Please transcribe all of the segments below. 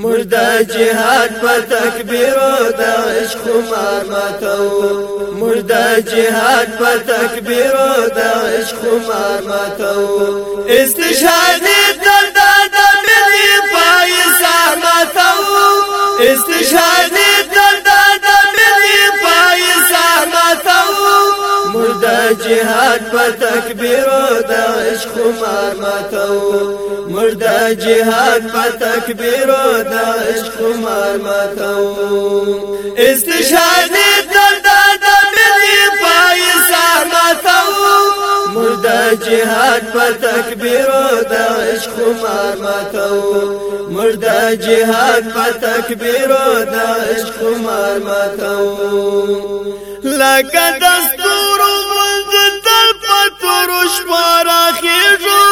موږ د جهاد په تکبیر او د عشق خمار ماتو موږ د جهاد په تکبیر او د عشق خمار ماتو استشهاد د د د ملي پای سامتو استشهاد جهاد په تکبیر او د عشق مار ماتو مرد جهاد په تکبیر او د عشق مار ماتو استشهاد د د ملي پایسار ماتو مرد جهاد په تکبیر او د عشق مار ماتو مرد جهاد په تکبیر او د عشق مار ماتو لکه دست ستورو شپار اخیجو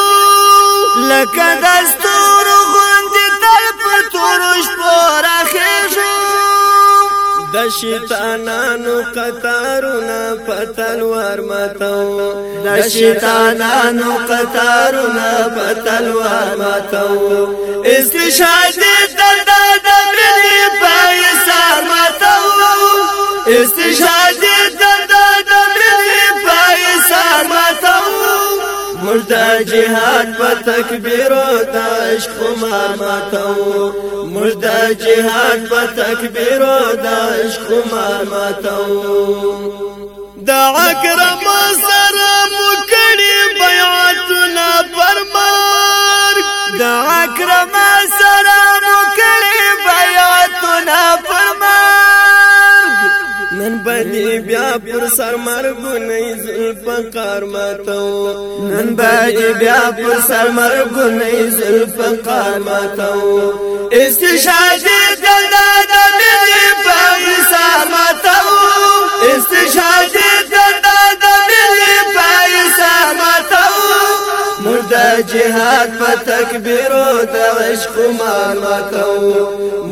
لکه د ستورو غوندې تل په تورو شپار اخیجو د شیطانانو قطارونه په تلوار ماتو د شیطانانو قطارونه په تلوار ماتو استشهاده د د د ملي پای سار ماتو استشهاده د جهاد په تکبیر او د عشق خمار ماتو موږ د جهاد په تکبیر او د عشق خمار ماتو د اکرم سره مکړي بیعتنا پرمار د اکرم بیا پر سر مرګونه زلفقار ماتو نن باندې بیا پر سر مرګونه زلفقار ماتو استشهاد دلدار جهاد په تکبیر او د عشق مان ماتو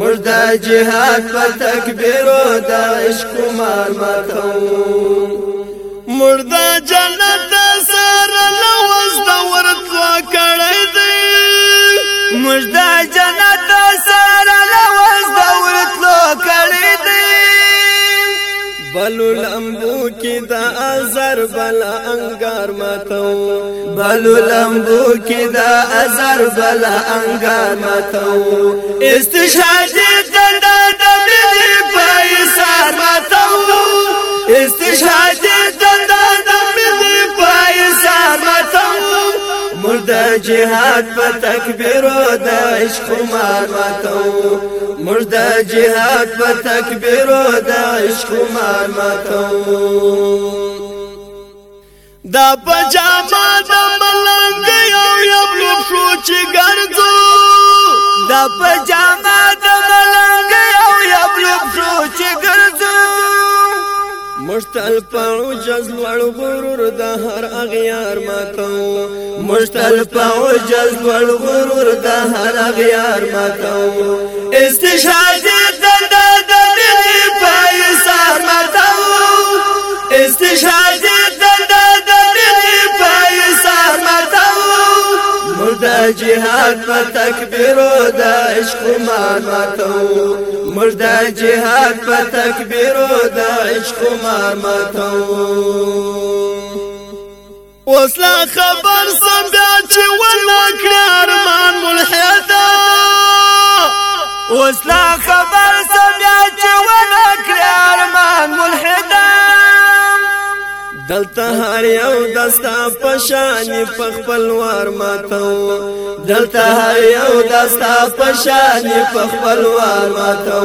مرد جهاد په تکبیر او د عشق مان ماتو مرد جنت سره لوز د ورتوا کړی دی مرد بلو لمبو کی دا ازر بلا انگار ماتو بلو لمبو کی دا ازر بلا انگار ماتو استشهاد دندا دبی پای سار ماتو استشهاد د جهاد په تکبیر او د عشق مار ماتو موږ د جهاد په تکبیر او د عشق مار ماتو دا پجاما د ملنګ یو یو شو چې ګرځو دا پجاما مشتل پاو جز لوړ غرور د هر اغیار ماتو مشتل پاو جز لوړ غرور د هر اغیار ماتو استشهاد جهاد ما او د عشق ما ماتو مرد جهاد ما تکبیر او عشق ما ماتو وصل خبر سم بیا چې ولا کړ خبر سم بیا ولا دلته هر یو دستا پشان په خپل وار ماتو دلته هر یو دستا پشان په خپل وار ماتو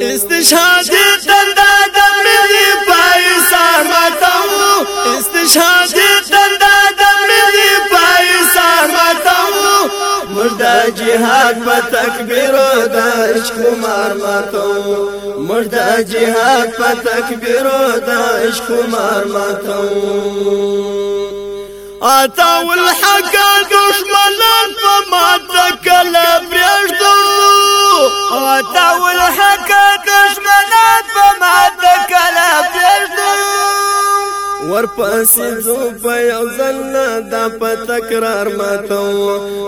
استشهاد دندا د ملي پای سار ماتو استشهاد دندا د ملي پای سار ماتو مردا جهاد په تکبیر د عشق مار ماتو موږ د جهاد په تکبیر او د عشق مار ماتو اتاو الحق دشمنان په ماته کله پرېږدو اتاو الحق دشمنان په ماته ورپسې زو په یو ځل دا په تکرار ماتو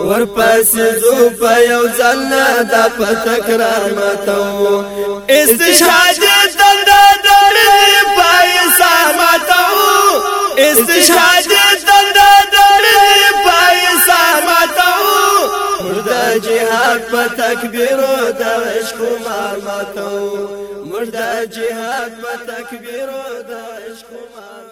ورپسې زو په یو ځل دا په تکرار ماتو استشهاد دند درې پای سار ماتو استشهاد دند درې پای سار ماتو مردا جهاد په تکبیر او د عشق مار ماتو مردا جهاد په تکبیر او د عشق مار